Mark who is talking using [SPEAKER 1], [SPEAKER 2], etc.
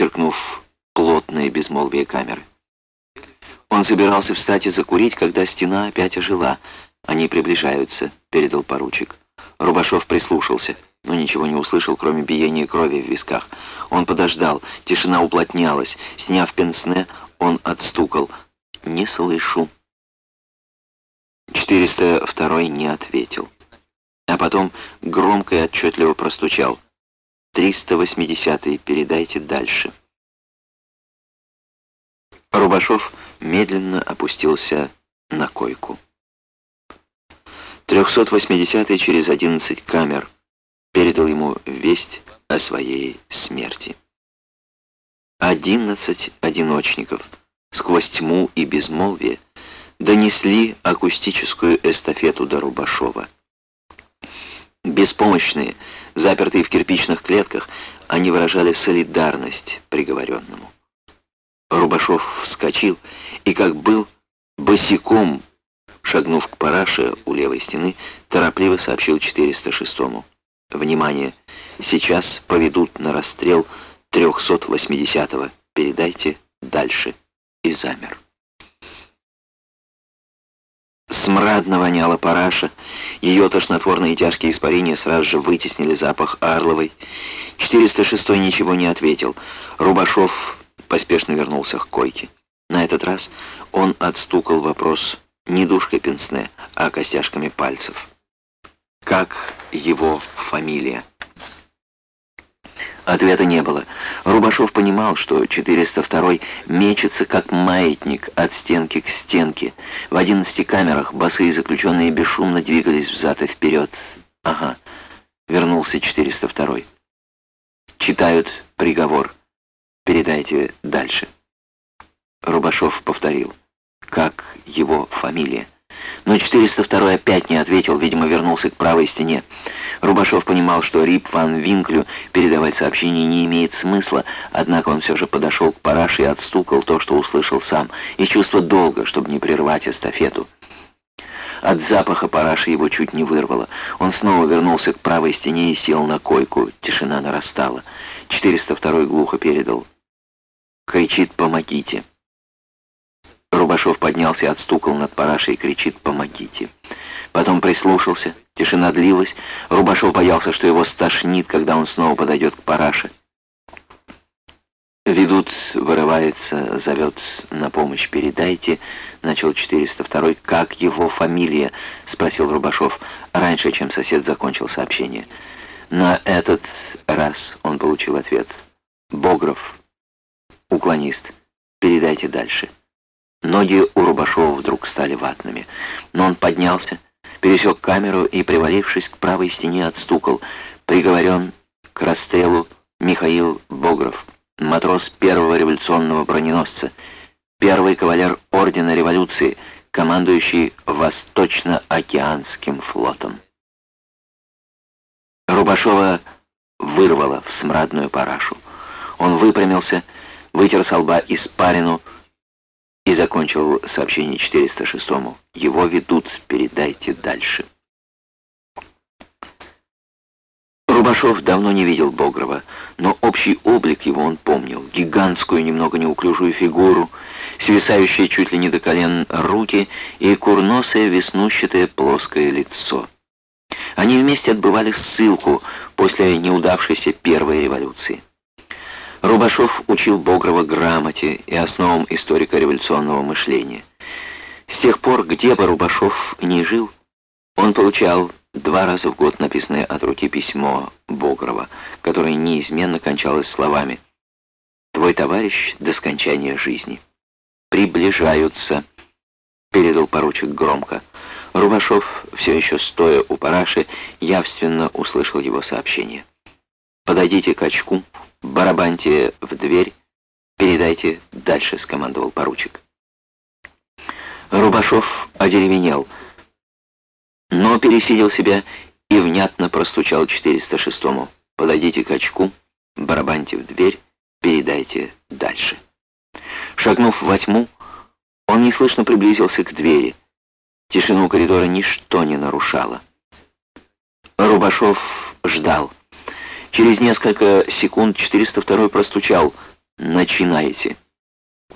[SPEAKER 1] подчеркнув плотное безмолвие камеры. Он собирался встать и закурить, когда стена опять ожила. «Они приближаются», — передал поручик. Рубашов прислушался, но ничего не услышал, кроме биения крови в висках. Он подождал, тишина уплотнялась. Сняв пенсне, он отстукал. «Не слышу». 402 не ответил. А потом громко и отчетливо простучал. 380-й передайте дальше. Рубашов медленно опустился на койку. 380-й через 11 камер передал ему весть о своей смерти. 11 одиночников сквозь тьму и безмолвие донесли акустическую эстафету до Рубашова. Беспомощные, запертые в кирпичных клетках, они выражали солидарность приговоренному. Рубашов вскочил и, как был, босиком, шагнув к параше у левой стены, торопливо сообщил 406-му. «Внимание! Сейчас поведут на расстрел 380-го. Передайте дальше». И замер. Смрадно воняла параша, ее тошнотворные тяжкие испарения сразу же вытеснили запах Арловой. 406-й ничего не ответил. Рубашов поспешно вернулся к койке. На этот раз он отстукал вопрос не душкой пенсне, а костяшками пальцев. Как его фамилия? Ответа не было. Рубашов понимал, что 402 мечется как маятник от стенки к стенке. В одиннадцати камерах босые заключенные бесшумно двигались взад и вперед. Ага, вернулся 402. Читают приговор. Передайте дальше. Рубашов повторил. Как его фамилия? Но 402 опять не ответил, видимо, вернулся к правой стене. Рубашов понимал, что Рип Ван Винклю передавать сообщение не имеет смысла, однако он все же подошел к параше и отстукал то, что услышал сам, и чувство долга, чтобы не прервать эстафету. От запаха параши его чуть не вырвало. Он снова вернулся к правой стене и сел на койку. Тишина нарастала. 402 глухо передал. Кричит «Помогите!». Рубашов поднялся отстукал над парашей и кричит «Помогите!». Потом прислушался, тишина длилась. Рубашов боялся, что его стошнит, когда он снова подойдет к параше. Ведут, вырывается, зовет на помощь, передайте. Начал 402 Как его фамилия? Спросил Рубашов, раньше, чем сосед закончил сообщение. На этот раз он получил ответ. Богров, уклонист, передайте дальше. Ноги у Рубашова вдруг стали ватными. Но он поднялся, пересек камеру и, привалившись к правой стене, отстукал. Приговорен к расстрелу Михаил Богров, матрос первого революционного броненосца, первый кавалер Ордена Революции, командующий Восточно-океанским флотом. Рубашова вырвало в смрадную парашу. Он выпрямился, вытер со лба испарину, и закончил сообщение 406-му. Его ведут, передайте дальше. Рубашов давно не видел Богрова, но общий облик его он помнил. Гигантскую, немного неуклюжую фигуру, свисающие чуть ли не до колен руки и курносое, веснущатое, плоское лицо. Они вместе отбывали ссылку после неудавшейся первой революции. Рубашов учил Богрова грамоте и основам историко-революционного мышления. С тех пор, где бы Рубашов ни жил, он получал два раза в год написанное от руки письмо Богрова, которое неизменно кончалось словами «Твой товарищ до скончания жизни». «Приближаются», — передал поручик громко. Рубашов, все еще стоя у параши, явственно услышал его сообщение. «Подойдите к очку», «Барабаньте в дверь, передайте дальше», — скомандовал поручик. Рубашов одеревенел, но пересидел себя и внятно простучал 406-му. «Подойдите к очку, барабаньте в дверь, передайте дальше». Шагнув во тьму, он неслышно приблизился к двери. Тишину коридора ничто не нарушало. Рубашов ждал. Через несколько секунд 402 простучал начинайте.